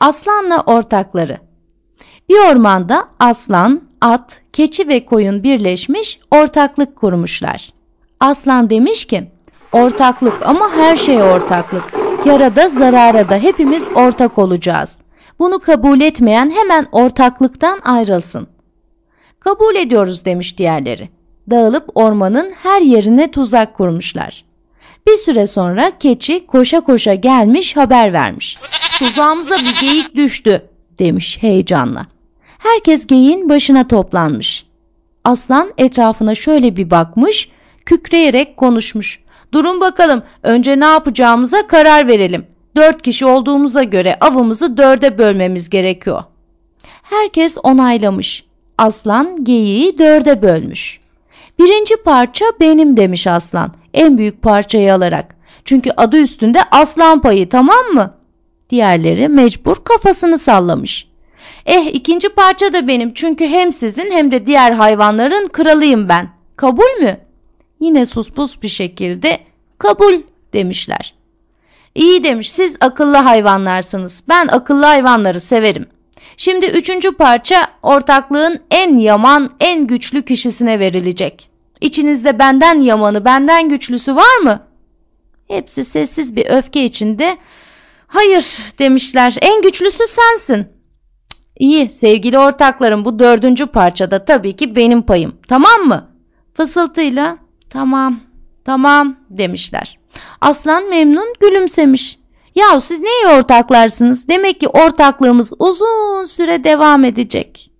Aslanla ortakları. Bir ormanda aslan, at, keçi ve koyun birleşmiş ortaklık kurmuşlar. Aslan demiş ki, ortaklık ama her şey ortaklık. Yarada zarara da hepimiz ortak olacağız. Bunu kabul etmeyen hemen ortaklıktan ayrılsın. Kabul ediyoruz demiş diğerleri. Dağılıp ormanın her yerine tuzak kurmuşlar. Bir süre sonra keçi koşa koşa gelmiş haber vermiş. Tuzağımıza bir geyik düştü demiş heyecanla. Herkes geyiğin başına toplanmış. Aslan etrafına şöyle bir bakmış, kükreyerek konuşmuş. Durun bakalım önce ne yapacağımıza karar verelim. Dört kişi olduğumuza göre avımızı dörde bölmemiz gerekiyor. Herkes onaylamış. Aslan geyiği dörde bölmüş. Birinci parça benim demiş aslan en büyük parçayı alarak. Çünkü adı üstünde aslan payı tamam mı? Diğerleri mecbur kafasını sallamış. Eh ikinci parça da benim çünkü hem sizin hem de diğer hayvanların kralıyım ben. Kabul mü? Yine suspus bir şekilde kabul demişler. İyi demiş siz akıllı hayvanlarsınız. Ben akıllı hayvanları severim. Şimdi üçüncü parça ortaklığın en yaman, en güçlü kişisine verilecek. İçinizde benden yamanı, benden güçlüsü var mı? Hepsi sessiz bir öfke içinde hayır demişler en güçlüsü sensin. İyi sevgili ortaklarım bu dördüncü parçada tabii ki benim payım tamam mı? Fısıltıyla tamam tamam demişler. Aslan memnun gülümsemiş. Yahu siz ne iyi ortaklarsınız? Demek ki ortaklığımız uzun süre devam edecek.